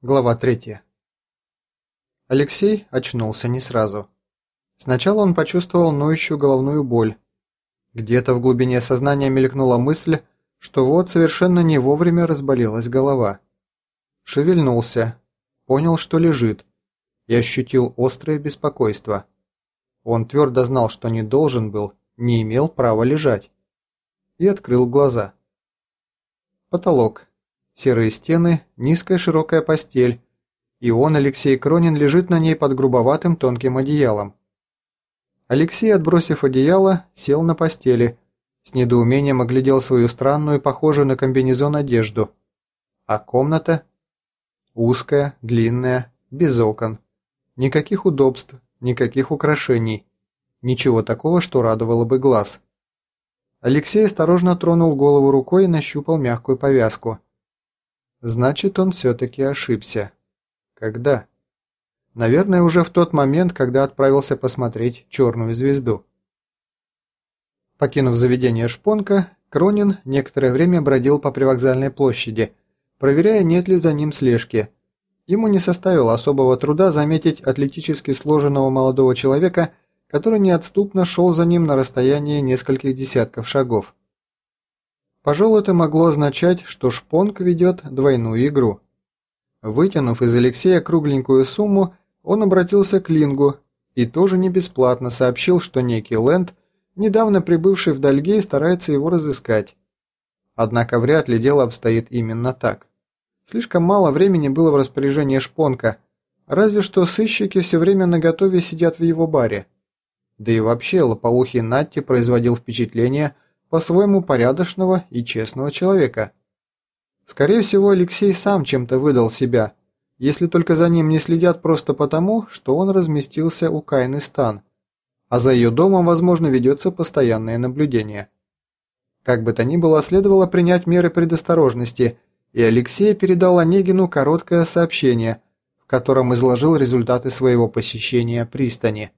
Глава 3. Алексей очнулся не сразу. Сначала он почувствовал ноющую головную боль. Где-то в глубине сознания мелькнула мысль, что вот совершенно не вовремя разболелась голова. Шевельнулся, понял, что лежит, и ощутил острое беспокойство. Он твердо знал, что не должен был, не имел права лежать. И открыл глаза. Потолок, Серые стены, низкая широкая постель, и он, Алексей Кронин, лежит на ней под грубоватым тонким одеялом. Алексей, отбросив одеяло, сел на постели, с недоумением оглядел свою странную, похожую на комбинезон одежду. А комната? Узкая, длинная, без окон. Никаких удобств, никаких украшений. Ничего такого, что радовало бы глаз. Алексей осторожно тронул голову рукой и нащупал мягкую повязку. Значит, он все-таки ошибся. Когда? Наверное, уже в тот момент, когда отправился посмотреть «Черную звезду». Покинув заведение Шпонка, Кронин некоторое время бродил по привокзальной площади, проверяя, нет ли за ним слежки. Ему не составило особого труда заметить атлетически сложенного молодого человека, который неотступно шел за ним на расстоянии нескольких десятков шагов. Пожалуй, это могло означать, что Шпонг ведет двойную игру. Вытянув из Алексея кругленькую сумму, он обратился к Лингу и тоже не бесплатно сообщил, что некий Лэнд, недавно прибывший в Дальгей, старается его разыскать. Однако вряд ли дело обстоит именно так. Слишком мало времени было в распоряжении Шпонка, разве что сыщики все время наготове сидят в его баре. Да и вообще лопоухий Натти производил впечатление – по-своему порядочного и честного человека. Скорее всего, Алексей сам чем-то выдал себя, если только за ним не следят просто потому, что он разместился у Кайны Стан, а за ее домом, возможно, ведется постоянное наблюдение. Как бы то ни было, следовало принять меры предосторожности, и Алексей передал Онегину короткое сообщение, в котором изложил результаты своего посещения пристани.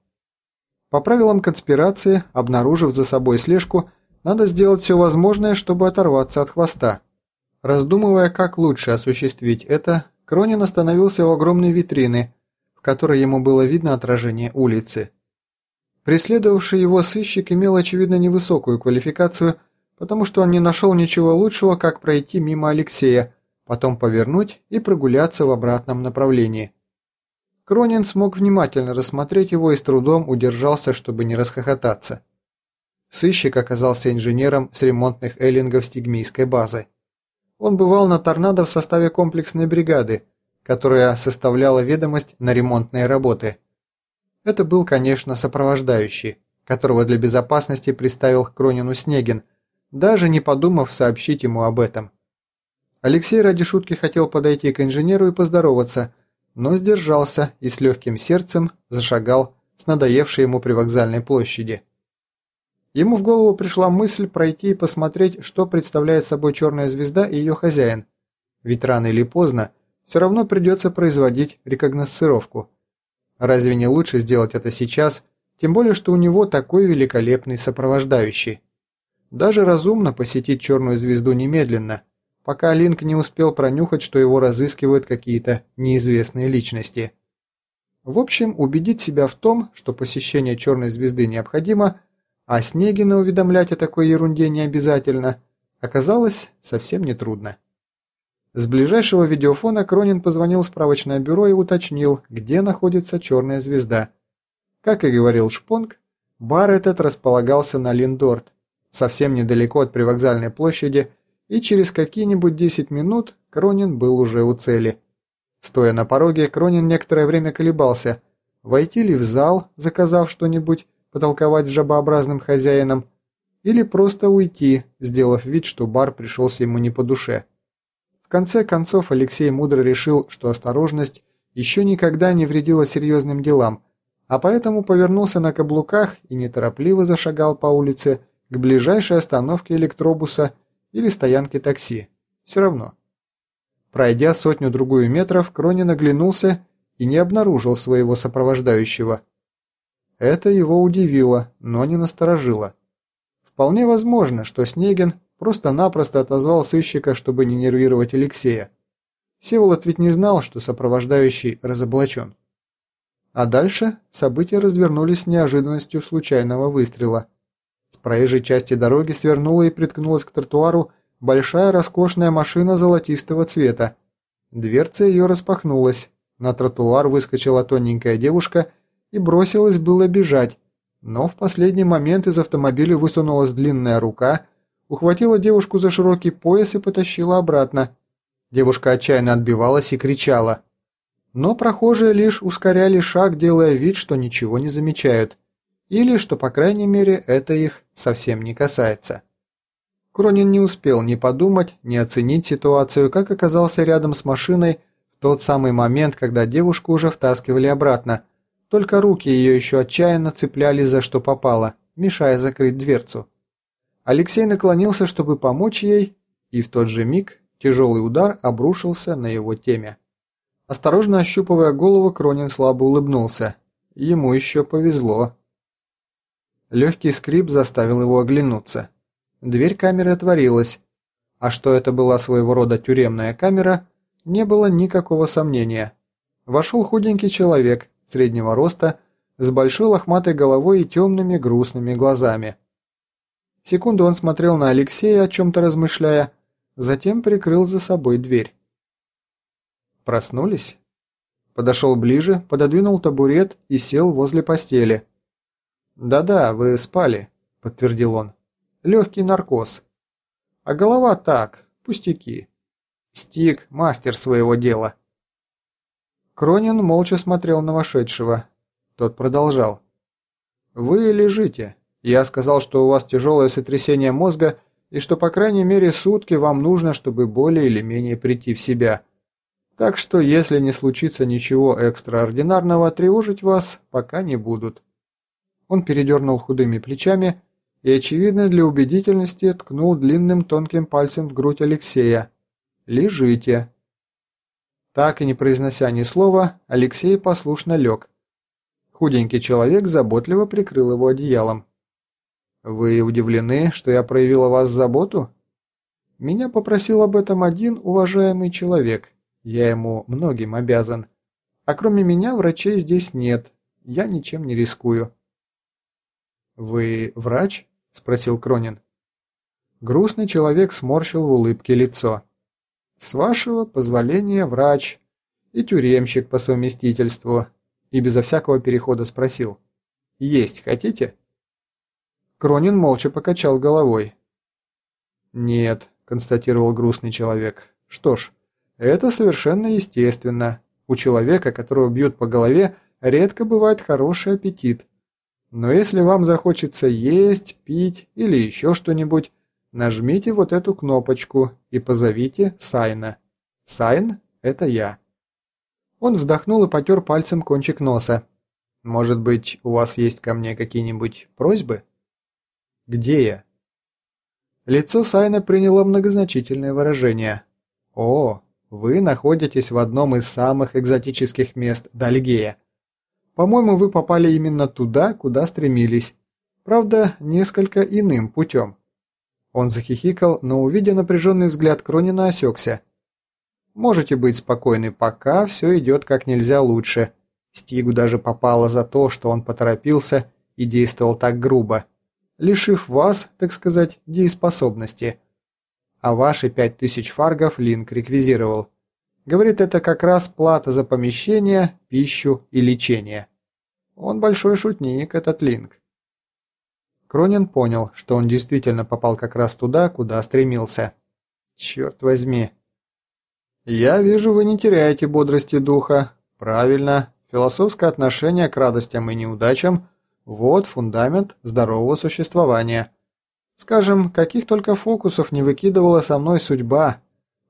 По правилам конспирации, обнаружив за собой слежку, надо сделать все возможное, чтобы оторваться от хвоста. Раздумывая, как лучше осуществить это, Кронин остановился у огромной витрины, в которой ему было видно отражение улицы. Преследовавший его сыщик имел, очевидно, невысокую квалификацию, потому что он не нашел ничего лучшего, как пройти мимо Алексея, потом повернуть и прогуляться в обратном направлении. Кронин смог внимательно рассмотреть его и с трудом удержался, чтобы не расхохотаться. Сыщик оказался инженером с ремонтных эллингов стигмийской базы. Он бывал на торнадо в составе комплексной бригады, которая составляла ведомость на ремонтные работы. Это был, конечно, сопровождающий, которого для безопасности приставил к Кронину Снегин, даже не подумав сообщить ему об этом. Алексей ради шутки хотел подойти к инженеру и поздороваться, но сдержался и с легким сердцем зашагал с надоевшей ему привокзальной площади. Ему в голову пришла мысль пройти и посмотреть, что представляет собой черная звезда и ее хозяин. Ведь рано или поздно все равно придется производить рекогносцировку. Разве не лучше сделать это сейчас, тем более что у него такой великолепный сопровождающий? Даже разумно посетить черную звезду немедленно, пока Линк не успел пронюхать, что его разыскивают какие-то неизвестные личности. В общем, убедить себя в том, что посещение черной звезды необходимо – а Снегина уведомлять о такой ерунде не обязательно, оказалось совсем нетрудно. С ближайшего видеофона Кронин позвонил в справочное бюро и уточнил, где находится черная звезда. Как и говорил Шпонг, бар этот располагался на Линдорт, совсем недалеко от привокзальной площади, и через какие-нибудь 10 минут Кронин был уже у цели. Стоя на пороге, Кронин некоторое время колебался, войти ли в зал, заказав что-нибудь, потолковать с жабообразным хозяином, или просто уйти, сделав вид, что бар пришелся ему не по душе. В конце концов Алексей мудро решил, что осторожность еще никогда не вредила серьезным делам, а поэтому повернулся на каблуках и неторопливо зашагал по улице к ближайшей остановке электробуса или стоянке такси. Все равно. Пройдя сотню-другую метров, Кронин оглянулся и не обнаружил своего сопровождающего – это его удивило, но не насторожило. Вполне возможно, что Снегин просто-напросто отозвал сыщика, чтобы не нервировать Алексея. Всеволод ведь не знал, что сопровождающий разоблачен. А дальше события развернулись с неожиданностью случайного выстрела. С проезжей части дороги свернула и приткнулась к тротуару большая роскошная машина золотистого цвета. Дверца ее распахнулась, на тротуар выскочила тоненькая девушка и бросилась было бежать, но в последний момент из автомобиля высунулась длинная рука, ухватила девушку за широкий пояс и потащила обратно. Девушка отчаянно отбивалась и кричала. Но прохожие лишь ускоряли шаг, делая вид, что ничего не замечают, или что, по крайней мере, это их совсем не касается. Кронин не успел ни подумать, ни оценить ситуацию, как оказался рядом с машиной в тот самый момент, когда девушку уже втаскивали обратно, только руки ее еще отчаянно цеплялись за что попало, мешая закрыть дверцу. Алексей наклонился, чтобы помочь ей, и в тот же миг тяжелый удар обрушился на его теме. Осторожно ощупывая голову, Кронин слабо улыбнулся. Ему еще повезло. Легкий скрип заставил его оглянуться. Дверь камеры отворилась, а что это была своего рода тюремная камера, не было никакого сомнения. Вошел худенький человек, среднего роста, с большой лохматой головой и темными грустными глазами. Секунду он смотрел на Алексея, о чем-то размышляя, затем прикрыл за собой дверь. Проснулись? Подошел ближе, пододвинул табурет и сел возле постели. «Да-да, вы спали», — подтвердил он легкий наркоз. А голова так, пустяки. Стик – мастер своего дела. Кронин молча смотрел на вошедшего. Тот продолжал. «Вы лежите. Я сказал, что у вас тяжелое сотрясение мозга и что по крайней мере сутки вам нужно, чтобы более или менее прийти в себя. Так что, если не случится ничего экстраординарного, тревожить вас пока не будут». Он передернул худыми плечами и, очевидно, для убедительности ткнул длинным тонким пальцем в грудь Алексея. «Лежите». Так и не произнося ни слова, Алексей послушно лег. Худенький человек заботливо прикрыл его одеялом. «Вы удивлены, что я проявила вас заботу?» «Меня попросил об этом один уважаемый человек. Я ему многим обязан. А кроме меня врачей здесь нет. Я ничем не рискую». «Вы врач?» – спросил Кронин. Грустный человек сморщил в улыбке лицо. «С вашего позволения врач и тюремщик по совместительству». И безо всякого перехода спросил. «Есть хотите?» Кронин молча покачал головой. «Нет», – констатировал грустный человек. «Что ж, это совершенно естественно. У человека, которого бьют по голове, редко бывает хороший аппетит. Но если вам захочется есть, пить или еще что-нибудь, нажмите вот эту кнопочку и позовите Сайна. Сайн – это я. Он вздохнул и потер пальцем кончик носа. Может быть, у вас есть ко мне какие-нибудь просьбы? Где я? Лицо Сайна приняло многозначительное выражение. О, вы находитесь в одном из самых экзотических мест Дальгея. По-моему, вы попали именно туда, куда стремились. Правда, несколько иным путем». Он захихикал, но, увидя напряженный взгляд Кронина, осекся. «Можете быть спокойны, пока все идет как нельзя лучше. Стигу даже попало за то, что он поторопился и действовал так грубо, лишив вас, так сказать, дееспособности. А ваши пять тысяч фаргов Линк реквизировал. Говорит, это как раз плата за помещение, пищу и лечение. Он большой шутник, этот Линк. Кронин понял, что он действительно попал как раз туда, куда стремился. Черт возьми. Я вижу, вы не теряете бодрости духа. Правильно. Философское отношение к радостям и неудачам – вот фундамент здорового существования. Скажем, каких только фокусов не выкидывала со мной судьба,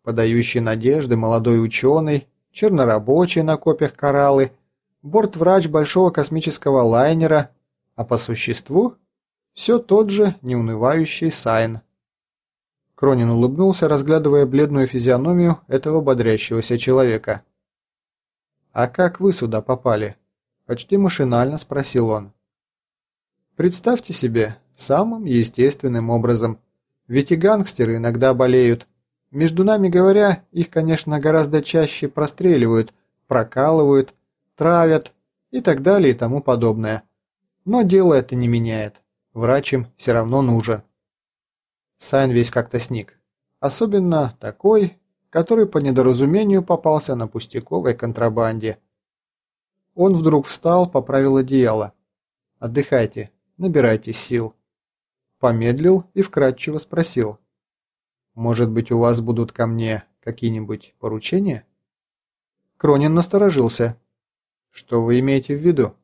подающий надежды молодой ученый, чернорабочий на копьях кораллы, бортврач большого космического лайнера, а по существу все тот же неунывающий Сайн. Кронин улыбнулся, разглядывая бледную физиономию этого бодрящегося человека. «А как вы сюда попали?» – почти машинально спросил он. «Представьте себе, самым естественным образом. Ведь и гангстеры иногда болеют, Между нами говоря, их, конечно, гораздо чаще простреливают, прокалывают, травят и так далее и тому подобное. Но дело это не меняет. Врач им все равно нужен. Сайн весь как-то сник. Особенно такой, который по недоразумению попался на пустяковой контрабанде. Он вдруг встал, поправил одеяло. «Отдыхайте, набирайте сил». Помедлил и вкратчиво спросил. «Может быть, у вас будут ко мне какие-нибудь поручения?» Кронин насторожился. «Что вы имеете в виду?»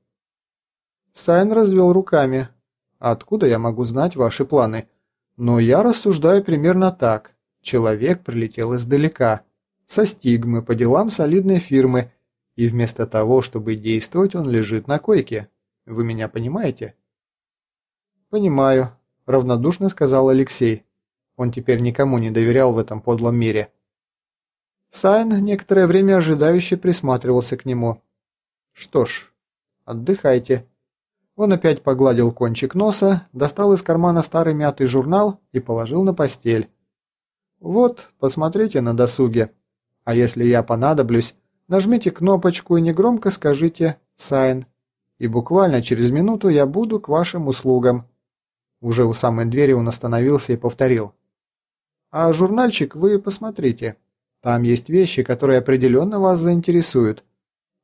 Сайн развел руками. «Откуда я могу знать ваши планы? Но я рассуждаю примерно так. Человек прилетел издалека, со стигмы, по делам солидной фирмы, и вместо того, чтобы действовать, он лежит на койке. Вы меня понимаете?» «Понимаю», – равнодушно сказал Алексей. Он теперь никому не доверял в этом подлом мире. Сайн некоторое время ожидающе присматривался к нему. «Что ж, отдыхайте». Он опять погладил кончик носа, достал из кармана старый мятый журнал и положил на постель. Вот, посмотрите на досуге. А если я понадоблюсь, нажмите кнопочку и негромко скажите «Сайн». И буквально через минуту я буду к вашим услугам. Уже у самой двери он остановился и повторил. А журнальчик вы посмотрите. Там есть вещи, которые определенно вас заинтересуют.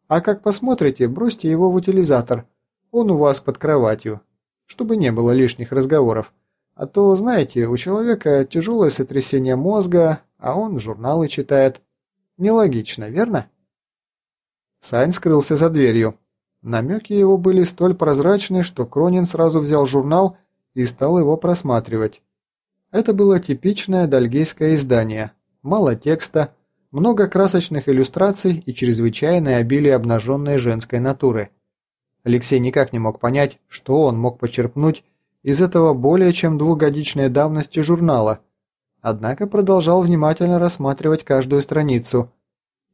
А как посмотрите, бросьте его в утилизатор. Он у вас под кроватью. Чтобы не было лишних разговоров. А то, знаете, у человека тяжелое сотрясение мозга, а он журналы читает. Нелогично, верно? Сайн скрылся за дверью. Намеки его были столь прозрачны, что Кронин сразу взял журнал и стал его просматривать. Это было типичное дальгейское издание. Мало текста, много красочных иллюстраций и чрезвычайное обилие обнаженной женской натуры. Алексей никак не мог понять, что он мог почерпнуть из этого более чем двухгодичной давности журнала, однако продолжал внимательно рассматривать каждую страницу.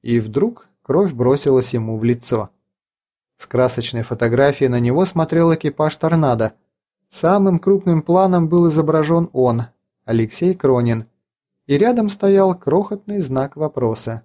И вдруг кровь бросилась ему в лицо. С красочной фотографии на него смотрел экипаж «Торнадо». Самым крупным планом был изображен он, Алексей Кронин, и рядом стоял крохотный знак вопроса.